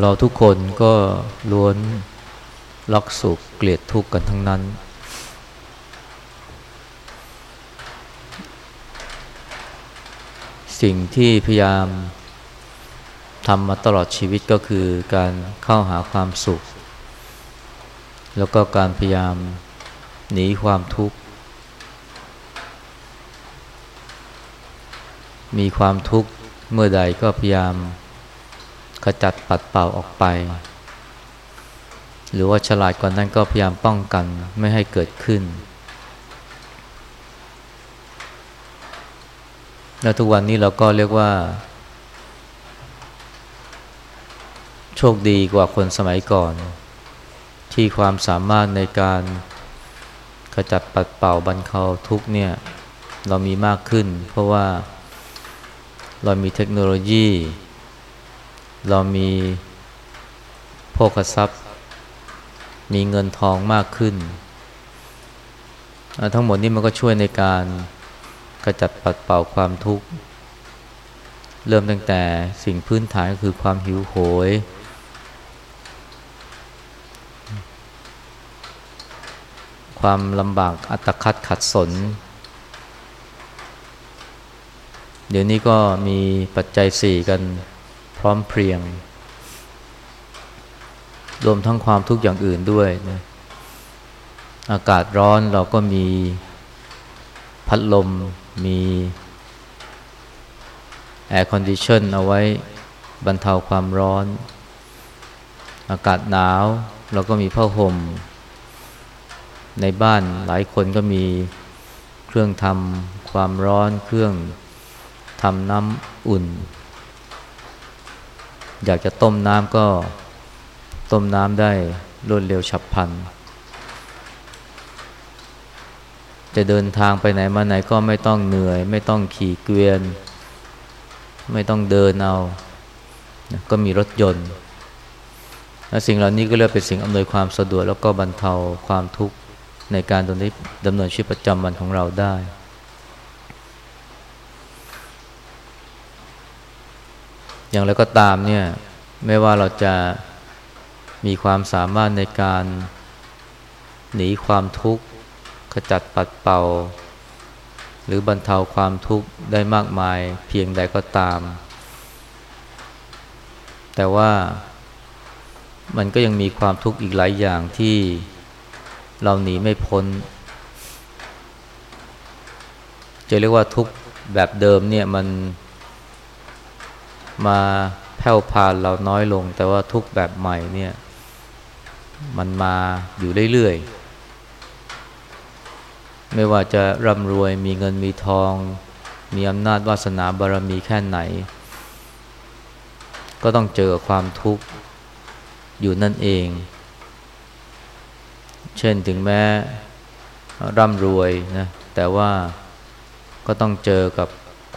เราทุกคนก็ล้วนรักสุขเกลียดทุกข์กันทั้งนั้น สิ่งที่พยายามทำมาตลอดชีวิตก็คือการเข้าหาความสุข แล้วก็การพยายามหนีความทุกข์ มีความทุกข์เมื่อใดก็พยายาม ขจัดปัดเป่าออกไป หรือว่าฉลาดกว่านั้นก็พยายามป้องกันไม่ให้เกิดขึ้น และทุกวันนี้เราก็เรียกว่า โชคดีกว่าคนสมัยก่อน ที่ความสามารถในการขจัดปัดเป่าบรรเทาทุกเนี่ย เรามีมากขึ้น เพราะว่าเรามีเทคโนโลยี เรามีโภคทรัพย์ มีเงินทองมากขึ้น ทั้งหมดนี้มันก็ช่วยในการกระจัดปัดเป่าความทุกข์ เริ่มตั้งแต่สิ่งพื้นฐานก็คือความหิวโหย ความลำบากอัตคัดขัดสน เดี๋ยวนี้ก็มีปัจจัยสี่กัน พร้อมเพรียง รวมทั้งความทุกข์อย่างอื่นด้วยนะอากาศร้อนเราก็มีพัดลมมี air condition เอาไว้บรรเทาความร้อน อากาศหนาวเราก็มีผ้าห่ม ในบ้านหลายคนก็มีเครื่องทำความร้อนเครื่องทำน้ำอุ่น อยากจะต้มน้ำก็ต้มน้ำได้รวดเร็วฉับพลัน จะเดินทางไปไหนมาไหนก็ไม่ต้องเหนื่อย ไม่ต้องขี่เกวียน ไม่ต้องเดินเอาก็มีรถยนต์และสิ่งเหล่านี้ก็เรียกเป็นสิ่งอำนวยความสะดวกแล้วก็บรรเทาความทุกข์ในการดำเนินชีวิตประจำวันของเราได้ อย่างไรก็ตามเนี่ยไม่ว่าเราจะมีความสามารถในการหนีความทุกข์ขจัดปัดเป่า หรือบรรเทาความทุกข์ได้มากมายเพียงใดก็ตาม แต่ว่ามันก็ยังมีความทุกข์อีกหลายอย่างที่เราหนีไม่พ้น จะเรียกว่าทุกข์แบบเดิมเนี่ยมัน มาแผ่วพานเราน้อยลง แต่ว่าทุกแบบใหม่เนี่ย มันมาอยู่เรื่อยๆ ไม่ว่าจะร่ำรวยมีเงินมีทอง มีอำนาจวาสนาบารมีแค่ไหน ก็ต้องเจอความทุกข์อยู่นั่นเอง เช่นถึงแม้ร่ำรวยนะ แต่ว่าก็ต้องเจอกับ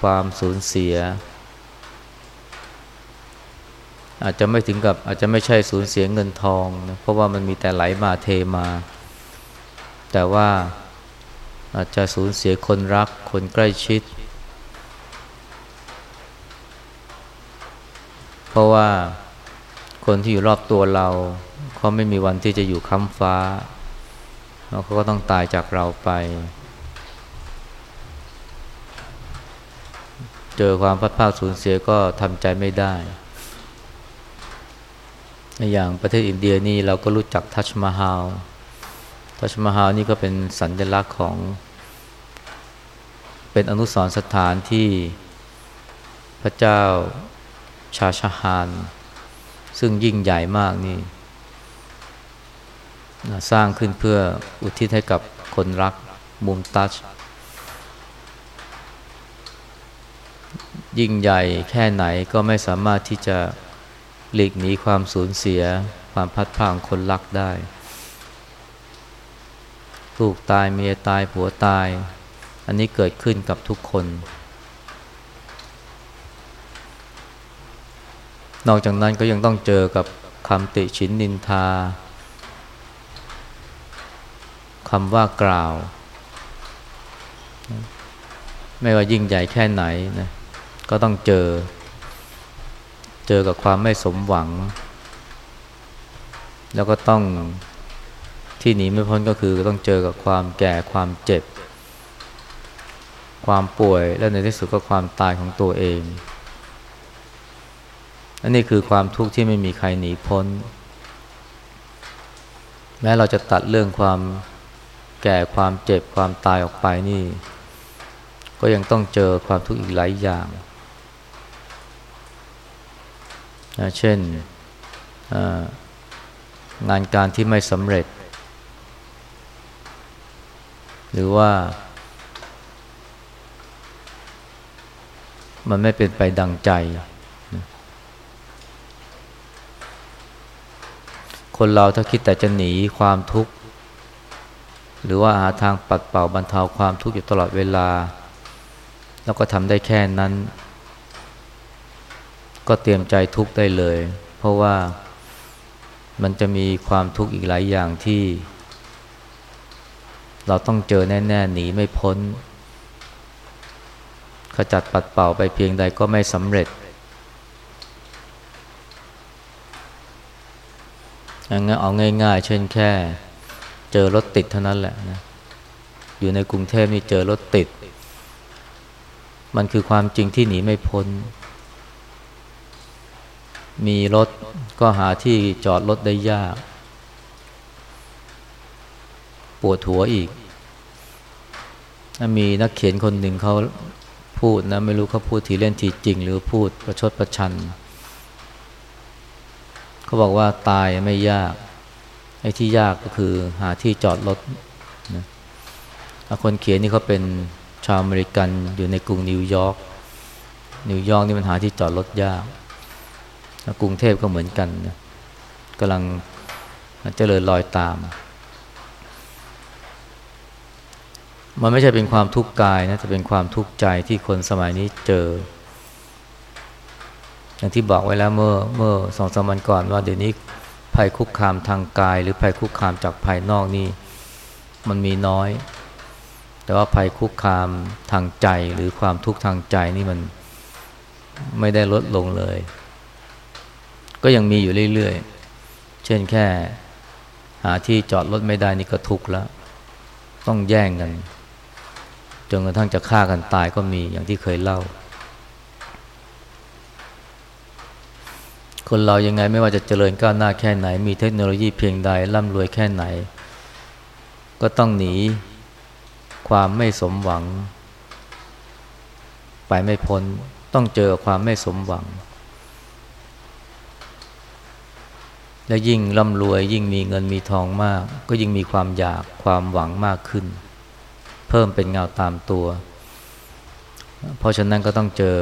ความสูญเสีย อาจจะไม่ถึงกับอาจจะไม่ใช่สูญเสียเงินทองนะเพราะว่ามันมีแต่ไหลมาเทมา แต่ว่าอาจจะสูญเสียคนรักคนใกล้ชิด เพราะว่าคนที่อยู่รอบตัวเราเขาไม่มีวันที่จะอยู่ค้ำฟ้าแล้วเขาก็ต้องตายจากเราไป เจอความพัดพาสูญเสียก็ทำใจไม่ได้ อย่างประเทศอินเดียนี่เราก็รู้จักทัชมาฮาลทัชมาฮาลนี่ก็เป็นสัญลักษณ์ของ เป็นอนุสรณ์สถานที่พระเจ้าชาชาฮานซึ่งยิ่งใหญ่มากนี่สร้างขึ้นเพื่ออุทิศให้กับคนรักมุมตัชยิ่งใหญ่แค่ไหนก็ไม่สามารถที่จะ หลีกหนีความสูญเสีย ความพัดพางคนรักได้ ลูกตายเมียตายผัวตาย อันนี้เกิดขึ้นกับทุกคน นอกจากนั้นก็ยังต้องเจอกับคำติชินนินทาคำว่ากล่าว ไม่ว่ายิ่งใหญ่แค่ไหนนะก็ต้องเจอ เจอกับความไม่สมหวัง แล้วก็ต้องที่หนีไม่พ้นก็คือต้องเจอกับความแก่ความเจ็บ ความป่วยและในที่สุดก็ความตายของตัวเองอันนี้คือความทุกข์ที่ไม่มีใครหนีพ้น แม้เราจะตัดเรื่องความแก่ความเจ็บความตายออกไปนี่ ก็ยังต้องเจอความทุกข์อีกหลายอย่าง นะเช่นงานการที่ไม่สำเร็จ หรือว่า มันไม่เป็นไปดังใจ คนเราถ้าคิดแต่จะหนีความทุกข์ หรือว่าหาทางปัดเป่าบรรเทาความทุกข์อยู่ตลอดเวลา แล้วก็ทำได้แค่นั้น ก็เตรียมใจทุกข์ได้เลย เพราะว่ามันจะมีความทุกข์อีกหลายอย่างที่ เราต้องเจอแน่ๆหนีไม่พ้น ขจัดปัดเป่าไปเพียงใดก็ไม่สำเร็จอย่างงั้นเอาง่ายๆ เช่นแค่ เจอรถติดเท่านั้นแหละนะอยู่ในกรุงเทพนี่เจอรถติด มันคือความจริงที่หนีไม่พ้น มีรถก็หาที่จอดรถได้ยาก ปวดหัวอีก มีนักเขียนคนหนึ่งเขาพูดนะไม่รู้เขาพูดทีเล่นทีจริง หรือพูดประชดประชัน เขาบอกว่าตายไม่ยาก ไอ้ที่ยากก็คือหาที่จอดรถนะคนเขียนนี่เขาเป็นชาวอเมริกันอยู่ในกรุงนิวยอร์กนิวยอร์กนี่มันหาที่จอดรถยาก กรุงเทพก็เหมือนกันนะกำลังเจริญรอยตาม มันไม่ใช่เป็นความทุกข์กายนะแต่เป็นความทุกข์ใจที่คนสมัยนี้เจอ อย่างที่บอกไว้แล้วเมื่อเมื่อสองสามวันก่อนว่าเดี๋ยวนี้ภัยคุกคามทางกาย หรือภัยคุกคามจากภายนอกนี่มันมีน้อย แต่ว่าภัยคุกคามทางใจหรือความทุกข์ทางใจนี่มันไม่ได้ลดลงเลย ก็ยังมีอยู่เรื่อยๆ เช่นแค่หาที่จอดรถไม่ได้นี่ก็ทุกข์แล้ว ต้องแย่งกัน จนกระทั่งจะฆ่ากันตายก็มีอย่างที่เคยเล่า คนเรายังไงไม่ว่าจะเจริญก้าวหน้าแค่ไหน มีเทคโนโลยีเพียงใดร่ำรวยแค่ไหน ก็ต้องหนีความไม่สมหวัง ไปไม่พ้นต้องเจอความไม่สมหวัง และยิ่งร่ำรวยยิ่งมีเงินมีทองมาก ก็ยิ่งมีความอยากความหวังมากขึ้น เพิ่มเป็นเงาตามตัว เพราะฉะนั้นก็ต้องเจอ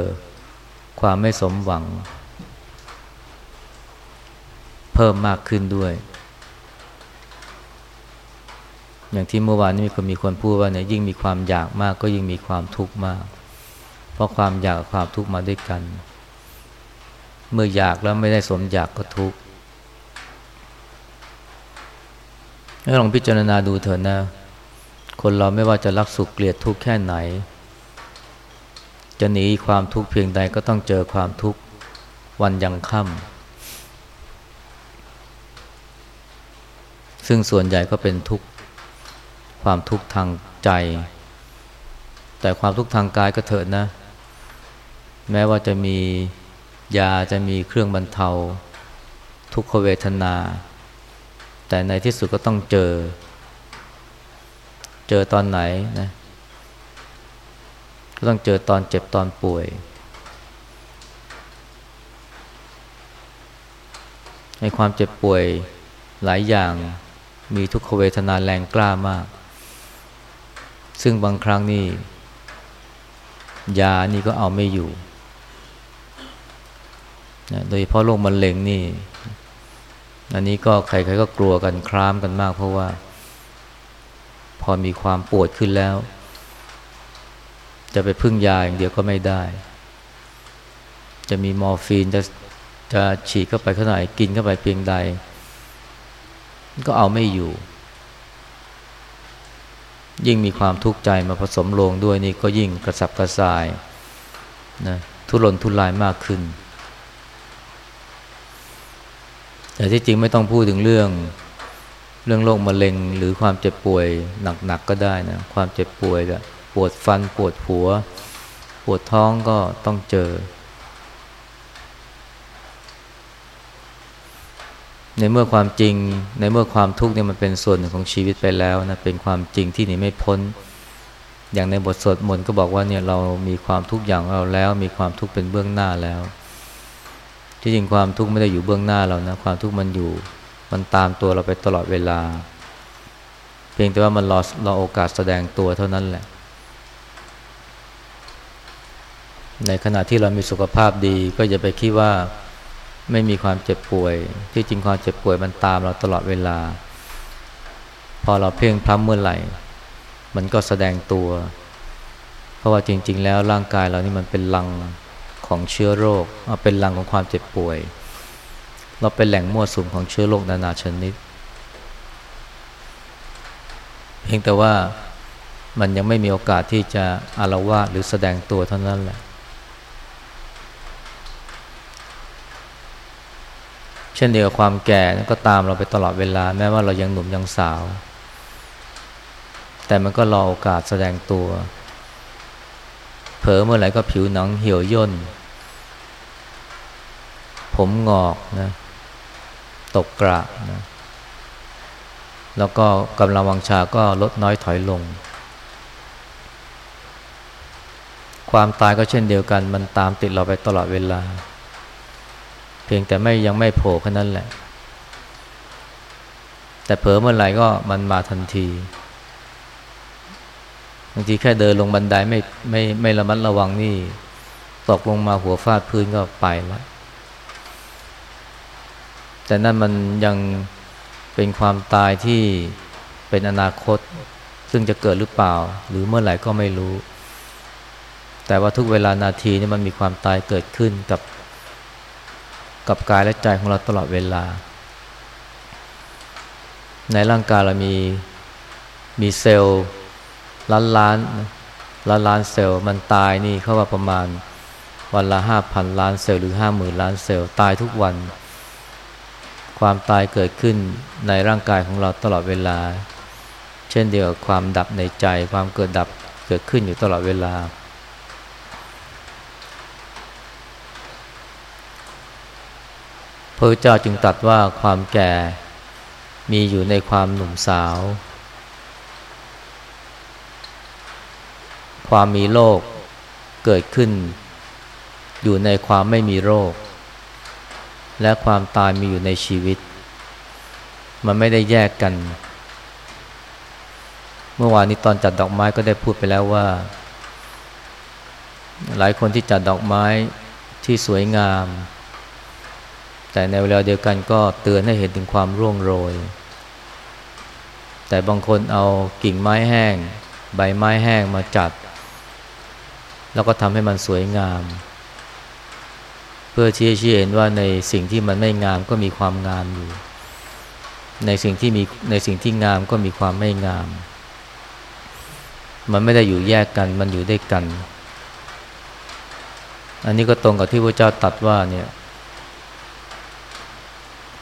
ความไม่สมหวัง เพิ่มมากขึ้นด้วย อย่างที่เมื่อวานนี้มีคนมีคนพูดว่าเนี่ยยิ่งมีความอยากมากก็ยิ่งมีความทุกข์มาก เพราะความอยากกับความทุกข์มาด้วยกัน เมื่ออยากแล้วไม่ได้สมอยากก็ทุกข์ให้ ลองพิจารณาดูเถอะนะ คนเราไม่ว่าจะรักสุขเกลียดทุกข์แค่ไหน จะหนีความทุกข์เพียงใดก็ต้องเจอความทุกข์วันยังค่ำซึ่งส่วนใหญ่ก็เป็นทุกข์ความทุกข์ทางใจ แต่ความทุกข์ทางกายก็เถิดนะ แม้ว่าจะมียาจะมีเครื่องบรรเทา ทุกขเวทนา แต่ในที่สุดก็ต้องเจอ เจอตอนไหนนะก็ต้องเจอตอนเจ็บตอนป่วย ในความเจ็บป่วยหลายอย่างมีทุกขเวทนาแรงกล้ามาก ซึ่งบางครั้งนี่ยานี่ก็เอาไม่อยู่ โดยเฉพาะโรคมะเร็งนี่ อันนี้ก็ใครๆก็กลัวกันครามกันมาก เพราะว่า พอมีความปวดขึ้นแล้ว จะไปพึ่งยาอย่างเดียวก็ไม่ได้ จะมีมอร์ฟีนจะจะฉีดเข้าไปเท่าไหร่กินเข้าไปเพียงใด ก็เอาไม่อยู่ ยิ่งมีความทุกข์ใจมาผสมลงด้วยนี่ก็ยิ่งกระสับกระส่ายนะทุรนทุรายมากขึ้น แต่ที่จริงไม่ต้องพูดถึงเรื่องเรื่องโรคมะเร็งหรือความเจ็บป่วยหนักๆกก็ได้นะความเจ็บป่วยแบบปวดฟันปวดหัว ปวดท้องก็ต้องเจอ ในเมื่อความจริงในเมื่อความทุกข์เนี่ยมันเป็นส่วนหนึ่งของชีวิตไปแล้วนะเป็นความจริงที่หนีไม่พ้น อย่างในบทสวดมนต์ก็บอกว่าเนี่ยเรามีความทุกข์อย่างเราแล้ว มีความทุกข์เป็นเบื้องหน้าแล้ว ที่จริงความทุกข์ไม่ได้อยู่เบื้องหน้าเรานะความทุกข์มันอยู่ มันตามตัวเราไปตลอดเวลา เพียงแต่ว่ามันรอรอโอกาสแสดงตัวเท่านั้นแหละ ในขณะที่เรามีสุขภาพดีก็อย่าไปคิดว่าไม่มีความเจ็บป่วย ที่จริงความเจ็บป่วยมันตามเราตลอดเวลา พอเราเพ่งพล้ำเมื่อไหร่ มันก็แสดงตัว เพราะว่าจริง ๆ แล้วร่างกายเรานี่มันเป็นลัง ของเชื้อโรค เป็นรังของความเจ็บป่วย เราเป็นแหล่งมั่วสุมของเชื้อโรคนานาชนิด เพียงแต่ว่ามันยังไม่มีโอกาสที่จะอารวาสหรือแสดงตัวเท่านั้นแหละ เช่นเดียวกับความแก่ก็ตามเราไปตลอดเวลา แม้ว่าเรายังหนุ่มยังสาว แต่มันก็รอโอกาสแสดงตัว ผลอเมื่อไหร่ก็ผิวหนังเหี่ยวย่น ผมงอกนะ ตกกระนะ แล้วก็กำลังวังชาก็ลดน้อยถอยลง ความตายก็เช่นเดียวกัน มันตามติดเราไปตลอดเวลา เพียงแต่ไม่ยังไม่โผล่แค่นั้นแหละ แต่เผลอเมื่อไหร่ก็มันมาทันที บางทีแค่เดินลงบันไดไม่ไม่ไม่ระมัดระวังนี่ตกลงมาหัวฟาดพื้นก็ไปแล้วแต่นั่นมันยังเป็นความตายที่เป็นอนาคต ซึ่งจะเกิดหรือเปล่า หรือเมื่อไหร่ก็ไม่รู้ แต่ว่าทุกเวลานาทีนี่มันมีความตายเกิดขึ้นกับ กับกายและใจของเราตลอดเวลา ในร่างกายเรามีมีเซลล์ ล้านล้านล้านล้านเซลล์มันตายนี่เขาว่าประมาณวันละห้าพันล้านเซลล์หรือห้าหมื่นล้านเซลล์ตายทุกวัน ความตายเกิดขึ้นในร่างกายของเราตลอดเวลา เช่นเดียวกับความดับในใจ ความเกิดดับเกิดขึ้นอยู่ตลอดเวลา พระเจ้าจึงตัดว่าความแก่มีอยู่ในความหนุ่มสาว ความมีโรคเกิดขึ้น อยู่ในความไม่มีโรค และความตายมีอยู่ในชีวิต มันไม่ได้แยกกัน เมื่อวานนี้ตอนจัดดอกไม้ก็ได้พูดไปแล้วว่า หลายคนที่จัดดอกไม้ที่สวยงาม แต่ในเวลาเดียวกันก็เตือนให้เห็นถึงความร่วงโรย แต่บางคนเอากิ่งไม้แห้ง ใบไม้แห้งมาจัด แล้วก็ทำให้มันสวยงาม เพื่อชี้ชี้เห็นว่าในสิ่งที่มันไม่งามก็มีความงามอยู่ ในสิ่งที่มีในสิ่งที่งามก็มีความไม่งาม มันไม่ได้อยู่แยกกันมันอยู่ด้วยกัน อันนี้ก็ตรงกับที่พระเจ้าตัดว่าเนี่ย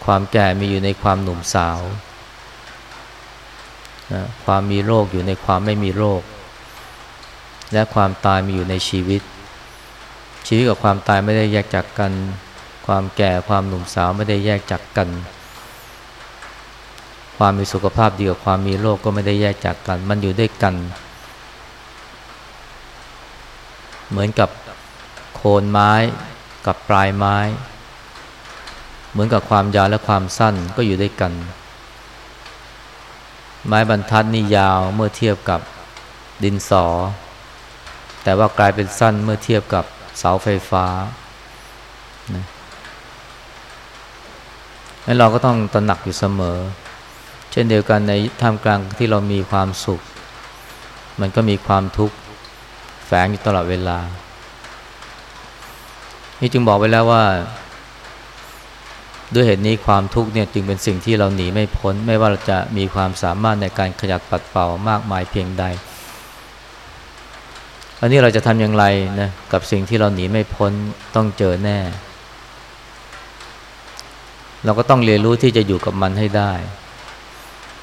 ความแก่มีอยู่ในความหนุ่มสาวนะความมีโรคอยู่ในความไม่มีโรค และความตายมีอยู่ในชีวิต ชีวิตกับความตายไม่ได้แยกจากกัน ความแก่ความหนุ่มสาวไม่ได้แยกจากกัน ความมีสุขภาพดีกับความมีโรคก็ไม่ได้แยกจากกัน มันอยู่ด้วยกัน เหมือนกับโคนไม้กับปลายไม้ เหมือนกับความยาวและความสั้นก็อยู่ด้วยกัน ไม้บรรทัดนี่ยาวเมื่อเทียบกับดินสอ แต่ว่ากลายเป็นสั้นเมื่อเทียบกับเสาไฟฟ้านะนั้นเราก็ต้องตระหนักอยู่เสมอ เช่นเดียวกันในท่ามกลางที่เรามีความสุข มันก็มีความทุกข์แฝงอยู่ตลอดเวลา นี่จึงบอกไว้แล้วว่า ด้วยเหตุนี้ความทุกข์เนี่ยจึงเป็นสิ่งที่เราหนีไม่พ้น ไม่ว่าเราจะมีความสามารถในการขยัดปัดเป่ามากมายเพียงใด อันนี้เราจะทำอย่างไรนะกับสิ่งที่เราหนีไม่พ้นต้องเจอแน่ เราก็ต้องเรียนรู้ที่จะอยู่กับมันให้ได้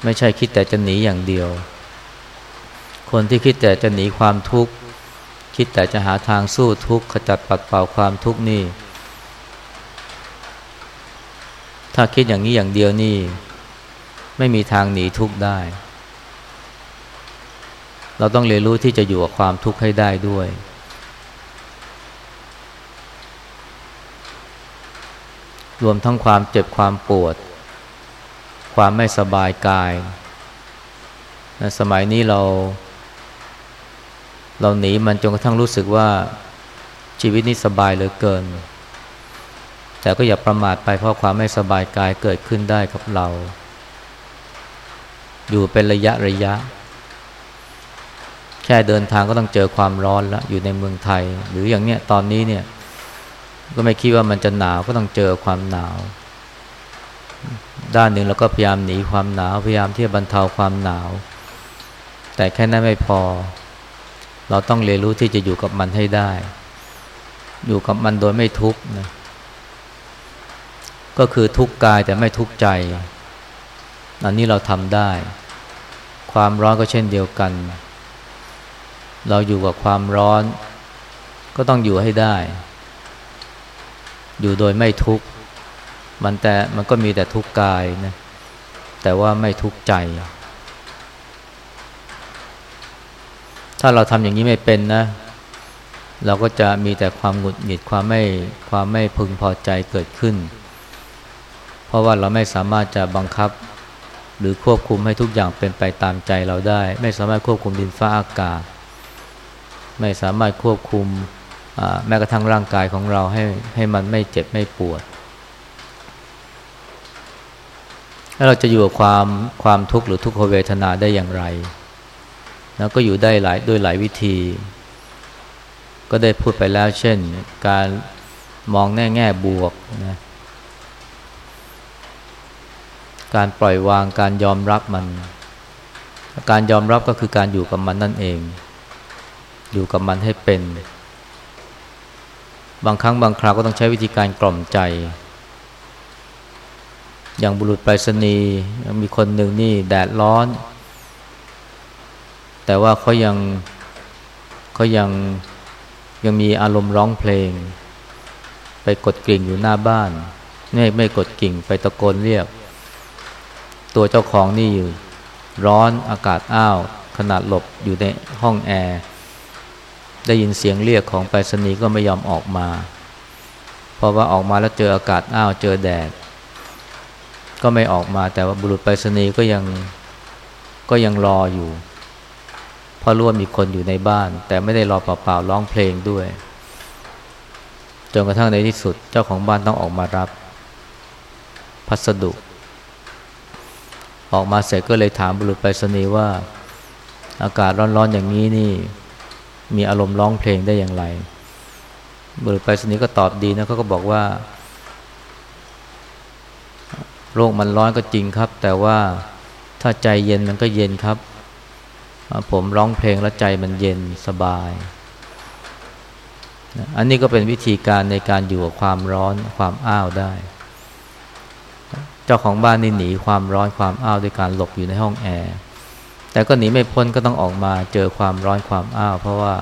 ไม่ใช่คิดแต่จะหนีอย่างเดียว คนที่คิดแต่จะหนีความทุกข์ คิดแต่จะหาทางสู้ทุกข์ขจัดปัดเป่าความทุกข์นี่ ถ้าคิดอย่างนี้อย่างเดียวนี่ ไม่มีทางหนีทุกข์ได้ เราต้องเรียนรู้ที่จะอยู่กับความทุกข์ให้ได้ด้วย รวมทั้งความเจ็บความปวด ความไม่สบายกายนะสมัยนี้เรา เราหนีมันจนกระทั่งรู้สึกว่าชีวิตนี้สบายเหลือเกิน แต่ก็อย่าประมาทไปเพราะความไม่สบายกายเกิดขึ้นได้กับเรา อยู่เป็นระยะระยะ ค่เดินทางก็ต้องเจอความร้อนแล้วอยู่ในเมืองไทย หรืออย่างเนี้ยตอนนี้เนี่ยก็ไม่คิดว่ามันจะหนาวก็ต้องเจอความหนาว ด้านหนึ่งเราก็พยายามหนีความหนาวพยายามที่จะบรรเทาความหนาว แต่แค่นั้นไม่พอ เราต้องเรียนรู้ที่จะอยู่กับมันให้ได้ อยู่กับมันโดยไม่ทุกข์นะก็คือทุกข์กายแต่ไม่ทุกข์ใจอันนี้เราทำได้ ความร้อนก็เช่นเดียวกัน เราอยู่กับความร้อน ก็ต้องอยู่ให้ได้ อยู่โดยไม่ทุกข์มันแต่มันก็มีแต่ทุกข์กายนะแต่ว่าไม่ทุกข์ใจ ถ้าเราทำอย่างนี้ไม่เป็นนะ เราก็จะมีแต่ความหงุดหงิดความไม่ความไม่พึงพอใจเกิดขึ้น เพราะว่าเราไม่สามารถจะบังคับ หรือควบคุมให้ทุกอย่างเป็นไปตามใจเราได้ ไม่สามารถควบคุมดินฟ้าอากาศ ไม่สามารถควบคุมแม้กระทั่งร่างกายของเราให้ให้มันไม่เจ็บไม่ปวดแล้วเราจะอยู่กับความความทุกข์หรือทุกขเวทนาได้อย่างไร แล้วก็อยู่ได้หลายโดยหลายวิธี ก็ได้พูดไปแล้ว เช่น การมองแง่แง่บวกนะการปล่อยวางการยอมรับมัน การยอมรับก็คือการอยู่กับมันนั่นเอง อยู่กับมันให้เป็น บางครั้งบางคราวก็ต้องใช้วิธีการกล่อมใจ อย่างบุรุษไปรษณีย์มีคนหนึ่งนี่แดดร้อน แต่ว่าเขายังเขายังยังมีอารมณ์ร้องเพลง ไปกดกิ่งอยู่หน้าบ้านไม่ไม่กดกิ่งไปตะโกนเรียก ตัวเจ้าของนี่อยู่ ร้อนอากาศอ้าว ขนาดหลบอยู่ในห้องแอร์ ได้ยินเสียงเรียกของไปรษณีย์ก็ไม่ยอมออกมา เพราะว่าออกมาแล้วเจออากาศอ้าวเจอแดด ก็ไม่ออกมาแต่ว่าบุรุษไปรษณีย์ก็ยังก็ยังรออยู่เพราะรู้ว่ามีคนอยู่ในบ้าน แต่ไม่ได้รอเปล่าๆร้องเพลงด้วยจนกระทั่งในที่สุดเจ้าของบ้านต้องออกมารับ พัสดุ ออกมาเสร็จก็เลยถามบุรุษไปรษณีย์ว่า อากาศร้อนๆอย่างนี้นี่ มีอารมณ์ร้องเพลงได้อย่างไรบุรุษไปรษณีย์ก็ตอบดีนะเขาก็บอกว่า โลกมันร้อนก็จริงครับ แต่ว่าถ้าใจเย็นมันก็เย็นครับ ผมร้องเพลงแล้วใจมันเย็นสบาย อันนี้ก็เป็นวิธีการในการอยู่กับความร้อนความอ้าวได้ เจ้าของบ้านนี่หนีความร้อนความอ้าวด้วยการหลบอยู่ในห้องแอร์ แต่ก็หนีไม่พ้นก็ต้องออกมาเจอความร้อนความอ้าว เพราะว่า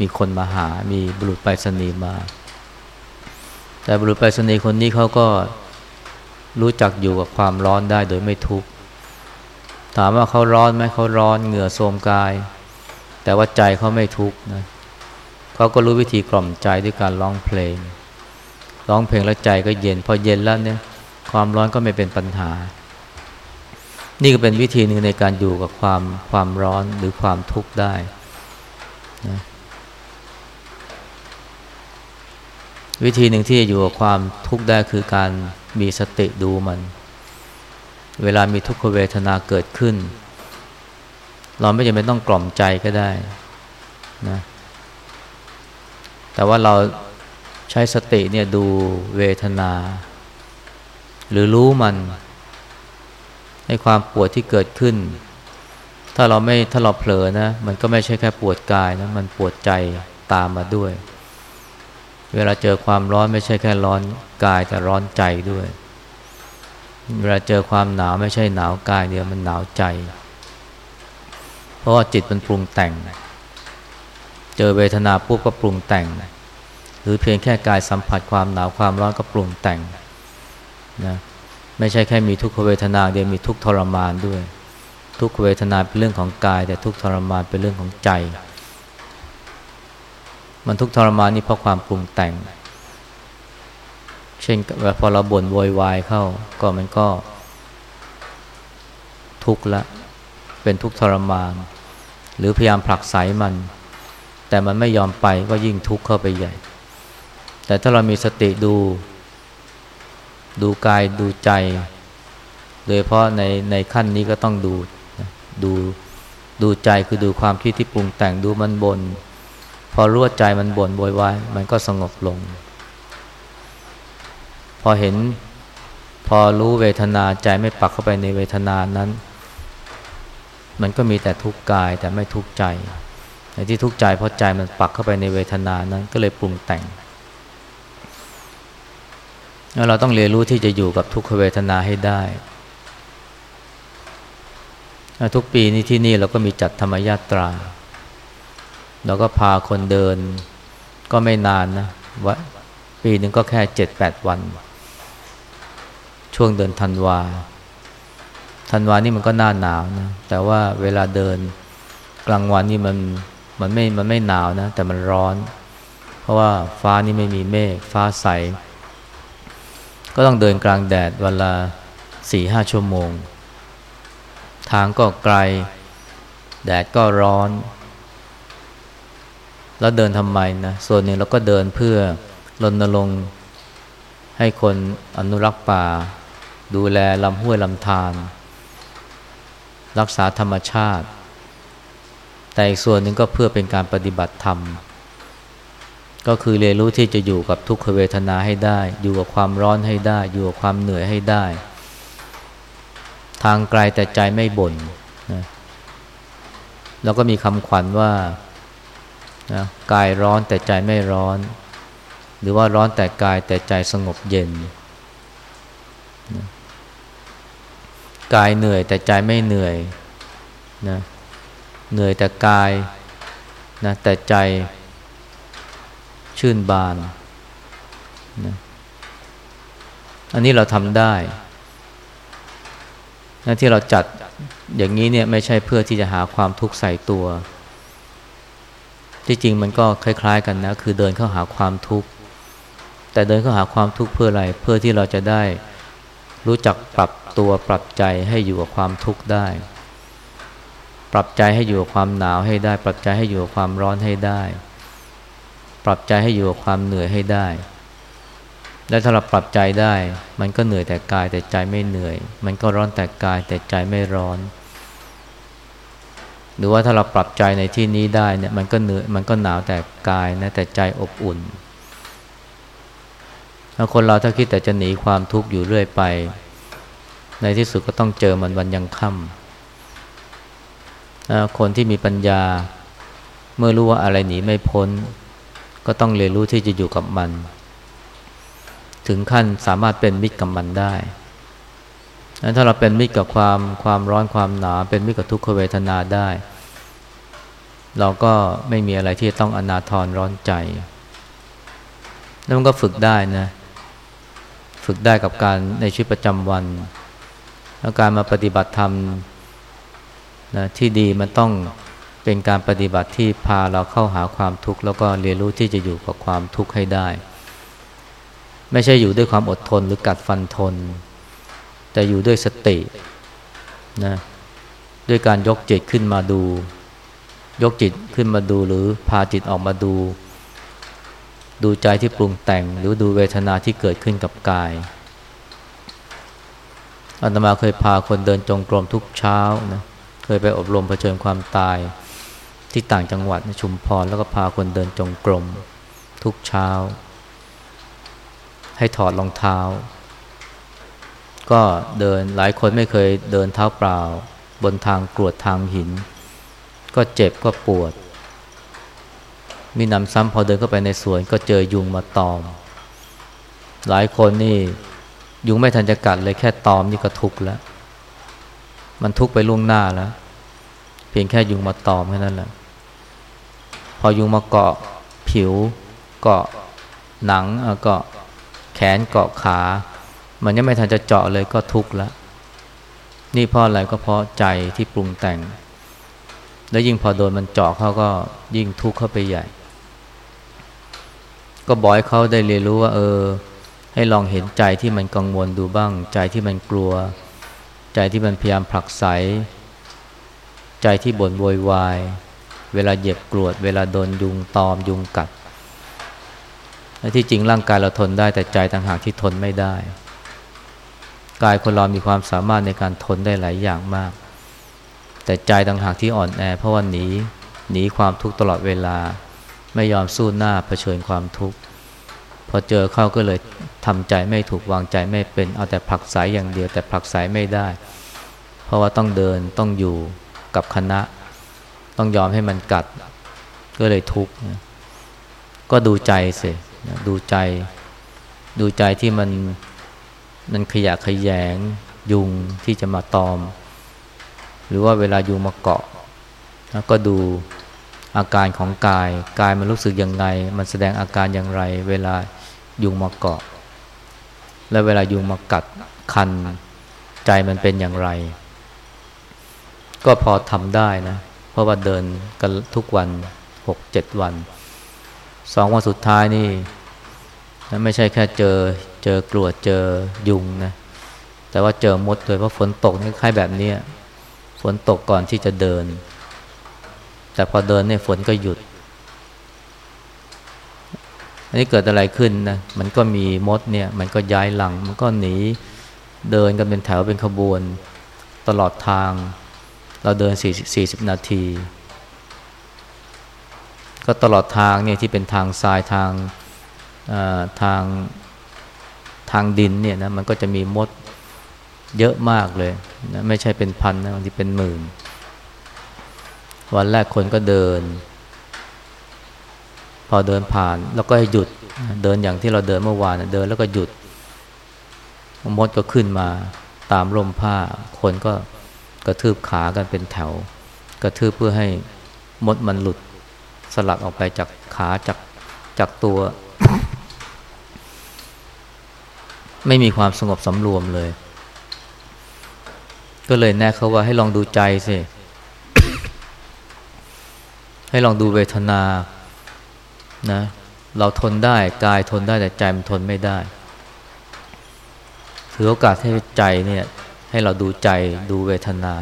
มีคนมาหา มีบุรุษไปรษณีย์มา แต่บุรุษไปรษณีย์คนนี้เขาก็รู้จักอยู่กับความร้อนได้โดยไม่ทุกข์ ถามว่าเขาร้อนไหมเขาร้อนเหงื่อโทมกาย แต่ว่าใจเขาไม่ทุกข์นะเขาก็รู้วิธีกล่อมใจด้วยการร้องเพลง ร้องเพลงแล้วใจก็เย็น พอเย็นแล้วเนี่ยความร้อนก็ไม่เป็นปัญหา นี่ก็เป็นวิธีหนึ่งในการอยู่กับความความร้อนหรือความทุกข์ได้นะวิธีหนึ่งที่จะอยู่กับความทุกข์ได้คือการมีสติดูมัน เวลามีทุกขเวทนาเกิดขึ้น เราไม่จำเป็นต้องกล่อมใจก็ได้นะแต่ว่าเราใช้สติเนี่ยดูเวทนา หรือรู้มัน ในความปวดที่เกิดขึ้น ถ้าเราไม่ถ้าเราเผลอนะ มันก็ไม่ใช่แค่ปวดกายนะ มันปวดใจตามมาด้วย เวลาเจอความร้อนไม่ใช่แค่ร้อนกายแต่ร้อนใจด้วย เวลาเจอความหนาวไม่ใช่หนาวกายเดียวมันหนาวใจ เพราะว่าจิตมันปรุงแต่ง เจอเวทนาปุ๊บก็ปรุงแต่ง หรือเพียงแค่กายสัมผัสความหนาวความร้อนก็ปรุงแต่งนะ ไม่ใช่แค่มีทุกขเวทนาเดียวมีทุกทรมานด้วย ทุกขเวทนาเป็นเรื่องของกาย แต่ทุกทรมานเป็นเรื่องของใจ มันทุกทรมานนี่เพราะความปรุงแต่ง เช่นพอเราบ่นโวยวายเข้าก็มันก็ ทุกข์ละเป็นทุกทรมาน หรือพยายามผลักไสมัน แต่มันไม่ยอมไปก็ยิ่งทุกข์เข้าไปใหญ่ แต่ถ้าเรามีสติดู ดูกายดูใจ โดยเพราะในในขั้นนี้ก็ต้องดูดูดูใจคือดูความคิดที่ปรุงแต่งดูมันบนพอรู้ว่าใจมันบ่นโวยวายมันก็สงบลง พอเห็นพอรู้เวทนาใจไม่ปักเข้าไปในเวทนานั้น มันก็มีแต่ทุกข์กายแต่ไม่ทุกข์ใจในที่ทุกข์ใจเพราะใจมันปักเข้าไปในเวทนานั้นก็เลยปรุงแต่ง เราต้องเรียนรู้ที่จะอยู่กับทุกขเวทนาให้ได้ ทุกปีนี้ที่นี่เราก็มีจัดธรรมยาตรา เราก็พาคนเดินก็ไม่นานนะวะปีหนึ่งก็แค่เจ็ดแปดวัน ช่วงเดินธันวาธันวานี่มันก็หน้าหนาวนะแต่ว่าเวลาเดินกลางวันนี่มันมันไม่มันไม่หนาวนะ แต่มันร้อน เพราะว่าฟ้านี่ไม่มีเมฆฟ้าใส ก็ต้องเดินกลางแดดเวละสี่ห้าชั่วโมง ทางก็ไกล แดดก็ร้อน แล้วเดินทำไมนะ ส่วนหนึ่งเราก็เดินเพื่อรณรงค์ให้คนอนุรักษ์ป่า ดูแลลำห้วยลำธารรักษาธรรมชาติ แต่อีกส่วนหนึ่งก็เพื่อเป็นการปฏิบัติธรรม ก็คือเรียนรู้ที่จะอยู่กับทุกขเวทนาให้ได้ อยู่กับความร้อนให้ได้ อยู่กับความเหนื่อยให้ได้ ทางไกลแต่ใจไม่บ่นนะแล้วก็มีคำขวัญว่านะกายร้อนแต่ใจไม่ร้อน หรือว่าร้อนแต่กายแต่ใจสงบเย็นนะกายเหนื่อยแต่ใจไม่เหนื่อยนะเหนื่อยแต่กายนะแต่ใจ ชื่นบานนะอันนี้เราทำได้นะที่เราจัดอย่างนี้เนี่ยไม่ใช่เพื่อที่จะหาความทุกข์ใส่ตัว ที่จริงมันก็คล้าย ๆ กันนะ คือเดินเข้าหาความทุกข์ แต่เดินเข้าหาความทุกข์เพื่ออะไร เพื่อที่เราจะได้รู้จักปรับตัวปรับใจให้อยู่กับความทุกข์ได้ ปรับใจให้อยู่กับความหนาวให้ได้ ปรับใจให้อยู่กับความร้อนให้ได้ ปรับใจให้อยู่กับความเหนื่อยให้ได้ และถ้าเราปรับใจได้ มันก็เหนื่อยแต่กายแต่ใจไม่เหนื่อย มันก็ร้อนแต่กายแต่ใจไม่ร้อน หรือว่าถ้าเราปรับใจในที่นี้ได้เนี่ยมันก็เหนื่อยมันก็หนาวแต่กายนะแต่ใจอบอุ่นถ้าคนเราถ้าคิดแต่จะหนีความทุกข์อยู่เรื่อยไป ในที่สุดก็ต้องเจอมันวันยังค่ำคนที่มีปัญญาเมื่อรู้ว่าอะไรหนีไม่พ้น ก็ต้องเรียนรู้ที่จะอยู่กับมัน ถึงขั้นสามารถเป็นมิตรกับมันได้นั้นถ้าเราเป็นมิตรกับความความร้อนความหนา เป็นมิตรกับทุกขเวทนาได้ เราก็ไม่มีอะไรที่ต้องอนาทรร้อนใจ แล้วมันก็ฝึกได้นะ ฝึกได้กับการในชีวิตประจำวันแล้วการมาปฏิบัติธรรมนะที่ดีมันต้อง เป็นการปฏิบัติที่พาเราเข้าหาความทุกข์แล้วก็เรียนรู้ที่จะอยู่กับความทุกข์ให้ได้ ไม่ใช่อยู่ด้วยความอดทนหรือกัดฟันทน แต่อยู่ด้วยสตินะด้วยการยกจิตขึ้นมาดู ยกจิตขึ้นมาดูหรือพาจิตออกมาดู ดูใจที่ปรุงแต่ง หรือดูเวทนาที่เกิดขึ้นกับกายอาตมาเคยพาคนเดินจงกรมทุกเช้านะเคยไปอบรมเผชิญความตาย ที่ต่างจังหวัดชุมพรแล้วก็พาคนเดินจงกรมทุกเช้า ให้ถอดรองเท้า ก็เดินหลายคนไม่เคยเดินเท้าเปล่า บนทางกรวดทางหิน ก็เจ็บก็ปวด มีนำซ้ำพอเดินเข้าไปในสวนก็เจอยุงมาตอม หลายคนนี่ยุงไม่ทันจะกัดเลยแค่ตอมนี่ก็ทุกข์แล้ว มันทุกข์ไปล่วงหน้าแล้ว เพียงแค่ยุงมาตอมแค่นั้นแหละ พอยุงมาเกาะผิว เกาะหนังเกาะแขนเกาะขา มันยังไม่ทันจะเจาะเลยก็ทุกข์แล้วนี่เพราะอะไรก็เพราะใจที่ปรุงแต่ง แล้วยิ่งพอโดนมันเจาะเขาก็ยิ่งทุกข์เข้าไปใหญ่ ก็บอกให้เขาได้เรียนรู้ว่า เออ ให้ลองเห็นใจที่มันกังวลดูบ้าง ใจที่มันกลัว ใจที่มันพยายามผลักไส ใจที่บ่นโวยวาย เวลาเหยียบกรวด เวลาโดนยุงตอมยุงกัดที่จริงร่างกายเราทนได้แต่ใจต่างหากที่ทนไม่ได้ กายคนเรามีความสามารถในการทนได้หลายอย่างมาก แต่ใจต่างหากที่อ่อนแอ เพราะว่าหนีหนีความทุกข์ตลอดเวลา ไม่ยอมสู้หน้าเผชิญความทุกข์พอเจอเข้าก็เลยทำใจไม่ถูกวางใจไม่เป็นเอาแต่ผลักสายอย่างเดียวแต่ผลักสายไม่ได้ เพราะว่าต้องเดินต้องอยู่กับคณะ ต้องยอมให้มันกัด ก็เลยทุกข์ก็ดูใจสิดูใจ ดูใจที่มันมันขยะขยแยง ยุงที่จะมาตอม หรือว่าเวลายุงมาเกาะก็ดูอาการของกาย กายมันรู้สึกยังไงมันแสดงอาการอย่างไร เวลายุงมาเกาะ และเวลายุงมากัดคัน ใจมันเป็นอย่างไร ก็พอทำได้นะ ราะว่าเดินกันทุกวันหกเจ็ดวันสองวันสุดท้ายนี่ไม่ใช่แค่เจอเจอกลวดเจอยุงนะแต่ว่าเจอมดเลยเพราะฝนตกนี่คล้ายแบบนี้ฝนตกก่อนที่จะเดิน แต่พอเดินเนี่ยฝนก็หยุด อันนี้เกิดอะไรขึ้นนะมันก็มีมดเนี่ย มันก็ย้ายหลัง มันก็หนีเดินกันเป็นแถวเป็นขบวน ตลอดทาง เราเดินสี่สิบนาที ก็ตลอดทางเนี่ยที่เป็นทางทรายทางทางทางดินเนี่ยนะมันก็จะมีมดเยอะมากเลยนะไม่ใช่เป็นพันนะบางทีเป็นหมื่น วันแรกคนก็เดิน พอเดินผ่านแล้วก็ให้หยุดเดินอย่างที่เราเดินเมื่อวานเดินแล้วก็หยุดมดก็ขึ้นมาตามร่มผ้า คนก็ กระทืบขากันเป็นแถว กระทืบเพื่อให้มดมันหลุดสลัดออกไปจากขาจากจากตัว ไม่มีความสงบสำรวมเลย ก็เลยแนะเขาว่าให้ลองดูใจสิ ให้ลองดูเวทนานะ เราทนได้กายทนได้แต่ใจมันทนไม่ได้ ถือโอกาสให้ใจเนี่ย ให้เราดูใจดูเวทนา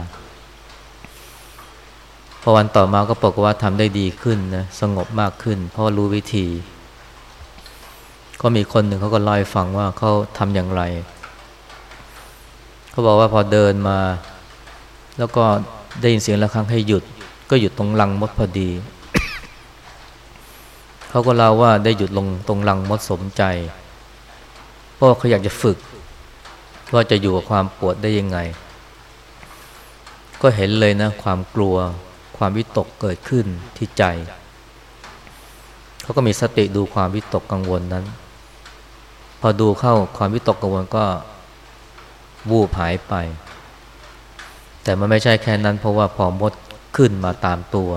พอวันต่อมาก็บอกว่าทำได้ดีขึ้นนะสงบมากขึ้น เพราะรู้วิธี ก็มีคนหนึ่งเขาก็เล่าให้ฟังว่าเขาทำอย่างไร เขาบอกว่าพอเดินมา แล้วก็ได้ยินเสียงะระฆังให้หยุด ก็หยุดตรงลังมดพอดี เขาก็เล่าว่าได้หยุดลงตรงลังมดสมใจ เพราะเขาอยากจะฝึก ว่าจะอยู่กับความปวดได้ยังไง ก็เห็นเลยนะ ความกลัว ความวิตกเกิดขึ้นที่ใจ เขาก็มีสติดูความวิตกกังวลนั้น พอดูเข้าความวิตกกังวลก็วูบหายไป แต่มันไม่ใช่แค่นั้น เพราะว่าพอมดขึ้นมาตามตัว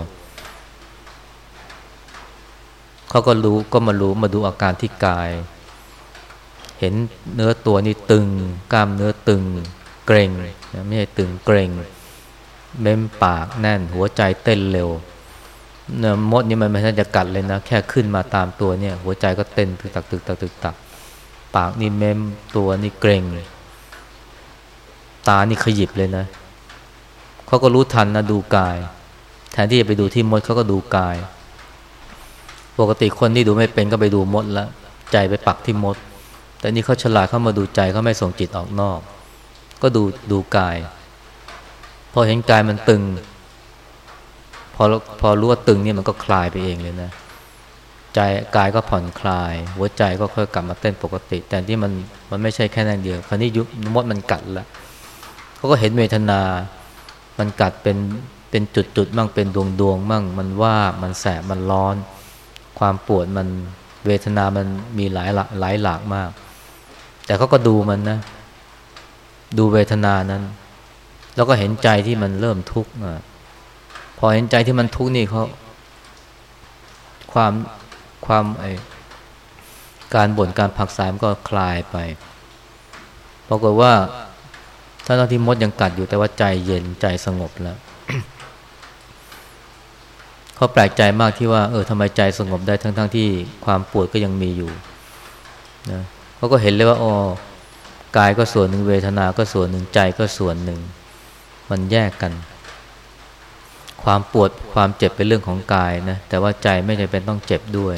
เขาก็รู้ก็มารู้มาดูอาการที่กาย เห็นเนื้อตัวนี่ตึง กล้ามเนื้อตึง เกร็งไม่ใช่ตึงเกร็งเม้มปากแน่นหัวใจเต้นเร็วเนื้อมดนี่มันไม่ใช่จะกัดเลยนะ แค่ขึ้นมาตามตัวเนี่ย หัวใจก็เต้นตึกตักตึกตักตึกตัก ปากนี่เม้มตัวนี่เกร็งตานี่ขยิบเลยนะเขาก็รู้ทันนะดูกาย แทนที่จะไปดูที่มดเขาก็ดูกาย ปกติคนที่ดูไม่เป็นก็ไปดูมดล้วใจไปปักที่มด แต่นี่เขาฉลาดเข้ามาดูใจเขาไม่ส่งจิตออกนอก ก็ดูดูกาย พอเห็นกายมันตึง พอพอรู้ว่าตึงนี่มันก็คลายไปเองเลยนะ ใจกายก็ผ่อนคลาย หัวใจก็ค่อยกลับมาเต้นปกติ แต่ที่มันมันไม่ใช่แค่นั้นเดียว คราวนี้ยุมดมันกัดล้วเขาก็เห็นเวทนา มันกัดเป็นเป็นจุดๆมั่งเป็นดวงดวงมั่ง มันว่ามันแสบมันร้อน ความปวดมันเวทนามันมีหลายหลายหลากมาก แต่เขาก็ดูมันนะ ดูเวทนานั้น แล้วก็เห็นใจที่มันเริ่มทุกข์พอเห็นใจที่มันทุกข์นี่เขาความความไอการบ่นการผักสายมันก็คลายไปปรากฏว่าถ้าตอนที่มดยังกัดอยู่แต่ว่าใจเย็นใจสงบแล้วเขาแปลกใจมากที่ว่า เออทำไมใจสงบได้ทั้งๆทที่ความปวดก็ยังมีอยู่นะ เขาก็เห็นเลยว่าอ๋อกายก็ส่วนหนึ่งเวทนาก็ส่วนหนึ่งใจก็ส่วนหนึ่ง มันแยกกัน ความปวดความเจ็บเป็นเรื่องของกายนะแต่ว่าใจไม่จำเป็นต้องเจ็บด้วย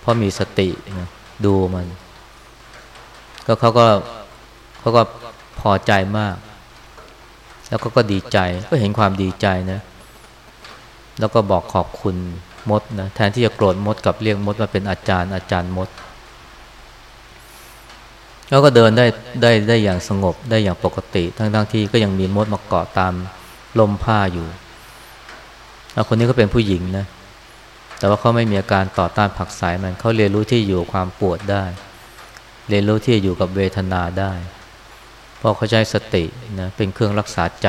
เพราะมีสตินะดูมัน ก็เขาก็เขาก็พอใจมาก แล้วก็ก็ดีใจก็เห็นความดีใจนะ แล้วก็บอกขอบคุณมดนะแทนที่จะโกรธมดกับเรียกมดมาเป็นอาจารย์อาจารย์มด แล้วก็เดินได้ได้ได้อย่างสงบได้อย่างปกติ ทั้งทั้งที่ก็ยังมีมดมาเกาะตามลมผ้าอยู่แล้วคนนี้ก็เป็นผู้หญิงนะ แต่ว่าเขาไม่มีอาการต่อต้านผักสายมันเขาเรียนรู้ที่อยู่ความปวดได้ เรียนรู้ที่อยู่กับเวทนาได้ เพราะเขาใช้สตินะเป็นเครื่องรักษาใจ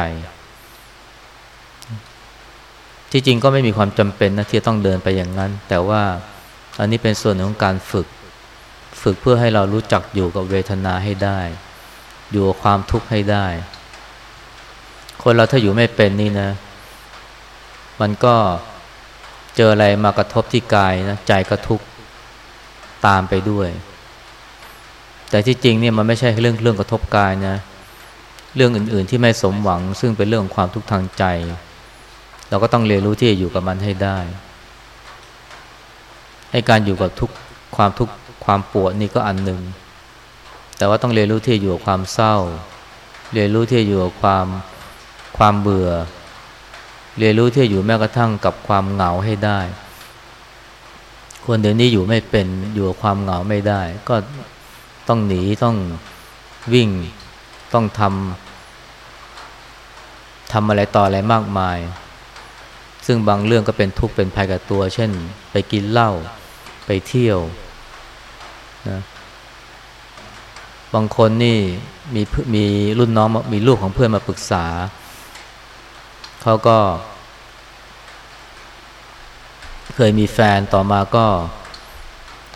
ที่จริงก็ไม่มีความจำเป็นนะที่ต้องเดินไปอย่างนั้น แต่ว่าอันนี้เป็นส่วนของการฝึก ฝึกเพื่อให้เรารู้จักอยู่กับเวทนาให้ได้ อยู่กับความทุกข์ให้ได้ คนเราถ้าอยู่ไม่เป็นนี่นะ มันก็เจออะไรมากระทบที่กายนะใจก็ทุกข์ตามไปด้วย แต่ที่จริงเนี่ยมันไม่ใช่เรื่องเรื่องกระทบกายนะ เรื่องอื่น ๆที่ไม่สมหวัง ซึ่งเป็นเรื่องความทุกข์ทางใจ เราก็ต้องเรียนรู้ที่จะอยู่กับมันให้ได้ให้การอยู่กับทุกความทุกข์ ความปวดนี่ก็อันหนึ่ง แต่ว่าต้องเรียนรู้ที่อยู่กับความเศร้า เรียนรู้ที่อยู่กับความความเบื่อ เรียนรู้ที่อยู่แม้กระทั่งกับความเหงาให้ได้ คนเดี๋ยวนี้อยู่ไม่เป็นอยู่กับความเหงาไม่ได้ ก็ต้องหนีต้องวิ่งต้องทำทำอะไรต่ออะไรมากมาย ซึ่งบางเรื่องก็เป็นทุกข์เป็นภัยกับตัว เช่น ไปกินเหล้าไปเที่ยว นะบางคนนี่มีมีรุ่นน้องมีลูกของเพื่อนมาปรึกษา เขาก็ เคยมีแฟนต่อมาก็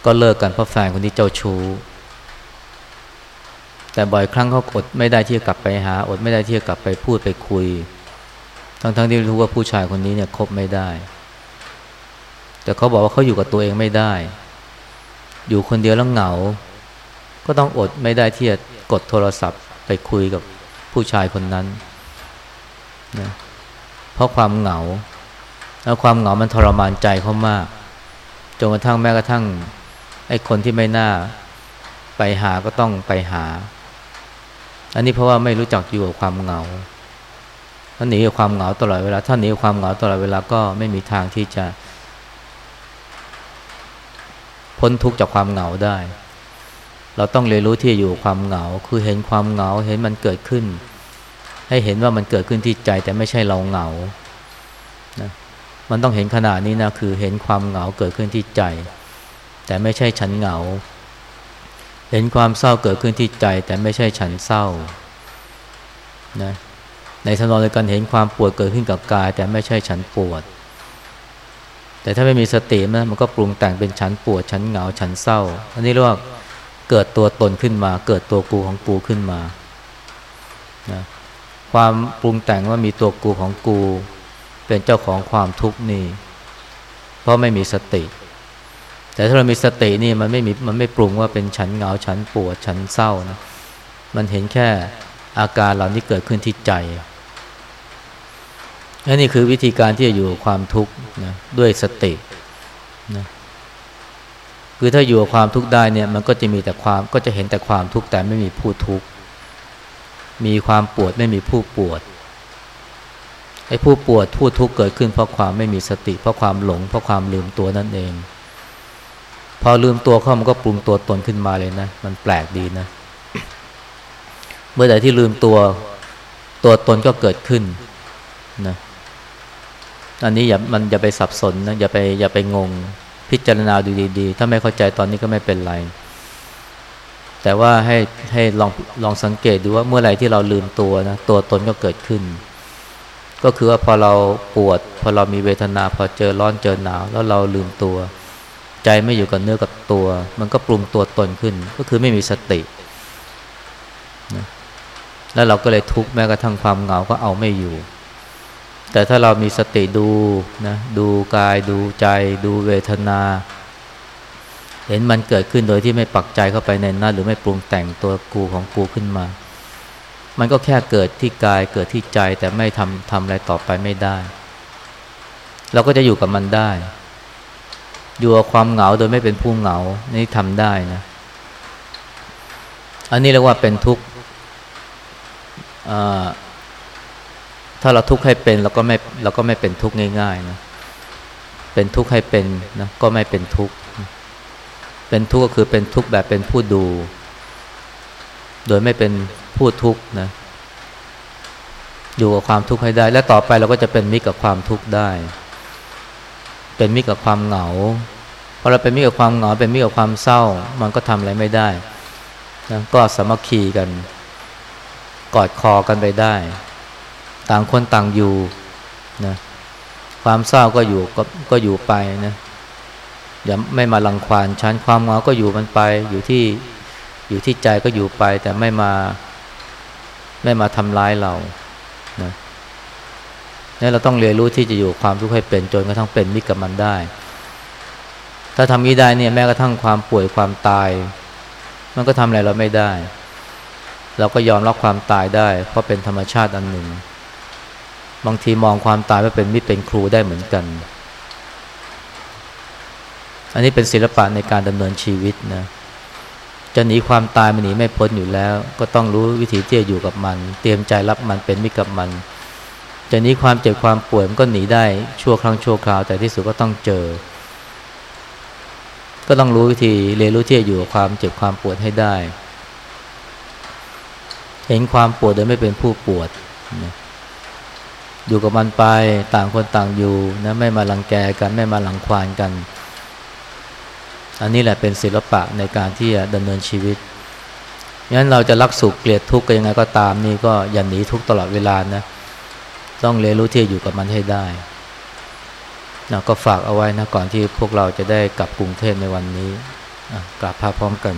ก็เลิกกันเพราะแฟนคนนี้เจ้าชู้ แต่บ่อยครั้งเขาอดไม่ได้ที่จะกลับไปหา อดไม่ได้ที่จะกลับไปพูดไปคุย ทั้งๆทที่รู้ว่าผู้ชายคนนี้เนี่ยคบไม่ได้ แต่เขาบอกว่าเขาอยู่กับตัวเองไม่ได้ อยู่คนเดียวแล้วเหงา ก็ต้องอดไม่ได้ที่จะกดโทรศัพท์ไปคุยกับผู้ชายคนนั้นนะเพราะความเหงา แล้วความเหงามันทรมานใจเขามากจนกระทั่งแม้กระทั่งไอ้คนที่ไม่น่าไปหาก็ต้องไปหา อันนี้เพราะว่าไม่รู้จักอยู่กับความเหงาถ้าหนีกับความเหงาตลอดเวลาถ้าหนีกับความเหงาตลอดเวลาก็ไม่มีทางที่จะ พ้นทุกข์จากความเหงาได้ เราต้องเรียนรู้ที่อยู่ความเหงา คือเห็นความเหงาเห็นมันเกิดขึ้น ให้เห็นว่ามันเกิดขึ้นที่ใจแต่ไม่ใช่เราเหงานะมันต้องเห็นขนาดนี้นะคือเห็นความเหงาเกิดขึ้นที่ใจ แต่ไม่ใช่ฉันเหงา เห็นความเศร้าเกิดขึ้นที่ใจ แต่ไม่ใช่ฉันเศร้านะในทนองเดียวกันเห็นความปวดเกิดขึ้นกับกาย แต่ไม่ใช่ฉันปวด แต่ถ้าไม่มีสตินะมันก็ปรุงแต่งเป็นฉันปวดฉันเหงาฉันเศร้า อันนี้เรียกว่าเกิดตัวตนขึ้นมา เกิดตัวกูของกูขึ้นมานะความปรุงแต่งว่ามีตัวกูของกู เป็นเจ้าของความทุกข์นี่ เพราะไม่มีสติ แต่ถ้าเรามีสตินี่มันไม่มีมันไม่ปรุงว่าเป็นฉันเหงาฉันปวดฉันเศร้านะมันเห็นแค่อาการเหล่านี้เกิดขึ้นที่ใจ นี่คือวิธีการที่จะอยู่ความทุกข์นะด้วยสตินะคือถ้าอยู่กับความทุกข์ได้เนี่ยมันก็จะมีแต่ความก็จะเห็นแต่ความทุกข์แต่ไม่มีผู้ทุกข์มีความปวดไม่มีผู้ปวดไอ้ผู้ปวดผู้ทุกข์เกิดขึ้นเพราะความไม่มีสติ เพราะความหลง เพราะความลืมตัวนั่นเอง พอลืมตัวเข้ามันก็ปรุงตัวตนขึ้นมาเลยนะ มันแปลกดีนะ เมื่อใดที่ลืมตัวตัวตนก็เกิดขึ้นนะ อันนี้อย่ามันอย่าไปสับสนนะอย่าไปอย่าไปงง พิจารณาดูดี ๆ ถ้าไม่เข้าใจตอนนี้ก็ไม่เป็นไร แต่ว่าให้ให้ลองลองสังเกตดูว่าเมื่อไหร่ที่เราลืมตัวนะตัวตนก็เกิดขึ้น ก็คือว่าพอเราปวด พอเรามีเวทนา พอเจอร้อนเจอหนาว แล้วเราลืมตัว ใจไม่อยู่กับเนื้อกับตัว มันก็ปรุงตัวตนขึ้น ก็คือไม่มีสตินะแล้วเราก็เลยทุกข์แม้กระทั่งความเหงาก็เอาไม่อยู่ แต่ถ้าเรามีสติดูนะดูกายดูใจ ดูเวทนา เห็นมันเกิดขึ้นโดยที่ไม่ปักใจเข้าไปในนั้นหรือไม่ปรุงแต่งตัวกูของกูขึ้นมา มันก็แค่เกิดที่กายเกิดที่ใจแต่ไม่ทำทำอะไรต่อไปไม่ได้ เราก็จะอยู่กับมันได้ อยู่กับความเหงาโดยไม่เป็นผู้เหงา นี่ทำได้นะ อันนี้เรียกว่าเป็นทุกข์อ่า ถ้าเราทุกข์ให้เป็นเราก็ไม่เราก็ไม่เป็นทุกข์ง่ายๆนะเป็นทุกข์ให้เป็นนะก็ไม่เป็นทุกข์เป็นทุกข์ก็คือเป็นทุกข์แบบเป็นผู้ดู โดยไม่เป็นผู้ทุกข์นะอยู่กับความทุกข์ให้ได้ และต่อไปเราก็จะเป็นมิตรกับความทุกข์ได้ เป็นมิตรกับความเหงาพอเราเป็นมิตรกับความเหงา เป็นมิตรกับความเศร้า มันก็ทำอะไรไม่ได้นะก็สมัคคีกัน กอดคอกันไปได้ ต่างคนต่างอยู่นะความเศร้าก็อยู่ก็ก็อยู่ไปนะอย่าไม่มาลังควานชั้นความเหงาก็อยู่มันไป อยู่ที่อยู่ที่ใจก็อยู่ไป แต่ไม่มาไม่มาทำร้ายเรานะนี่เราต้องเรียนรู้ที่จะอยู่ความทุกข์ให้เป็นจนกระทั่งเป็นมิตรกับมันได้ ถ้าทำนี้ได้เนี่ยแม้กระทั่งความป่วยความตาย มันก็ทำอะไรเราไม่ได้ เราก็ยอมรับความตายได้ เพราะเป็นธรรมชาติอันหนึ่ง บางทีมองความตายว่าเป็นมิตรเป็นครูได้เหมือนกัน อันนี้เป็นศิลปะในการดำเนินชีวิตนะจะหนีความตายมันหนีไม่พ้นอยู่แล้ว ก็ต้องรู้วิธีที่จะอยู่กับมัน เตรียมใจรับมันเป็นมิตรกับมันจะหนีความเจ็บความป่วยมันก็หนีได้ชั่วครั้งชั่วคราวแต่ที่สุดก็ต้องเจอ ก็ต้องรู้วิธีเรียนรู้ที่จะอยู่กับความเจ็บความปวดให้ได้ เห็นความปวดโดยไม่เป็นผู้ปวดนะ อยู่กับมันไปต่างคนต่างอยู่นะไม่มาลังแกกันไม่มาหลังควานกัน อันนี้แหละเป็นศิลปะในการที่จะดำเนินชีวิตงั้นเราจะรักสุขเกลียดทุกข์กันยังไงก็ตามนี่ก็อย่าหนีทุกข์ตลอดเวลานะต้องเรียนรู้ที่จะอยู่กับมันให้ได้นะก็ฝากเอาไว้นะก่อนที่พวกเราจะได้กลับกรุงเทพในวันนี้กลับพาพร้อมกัน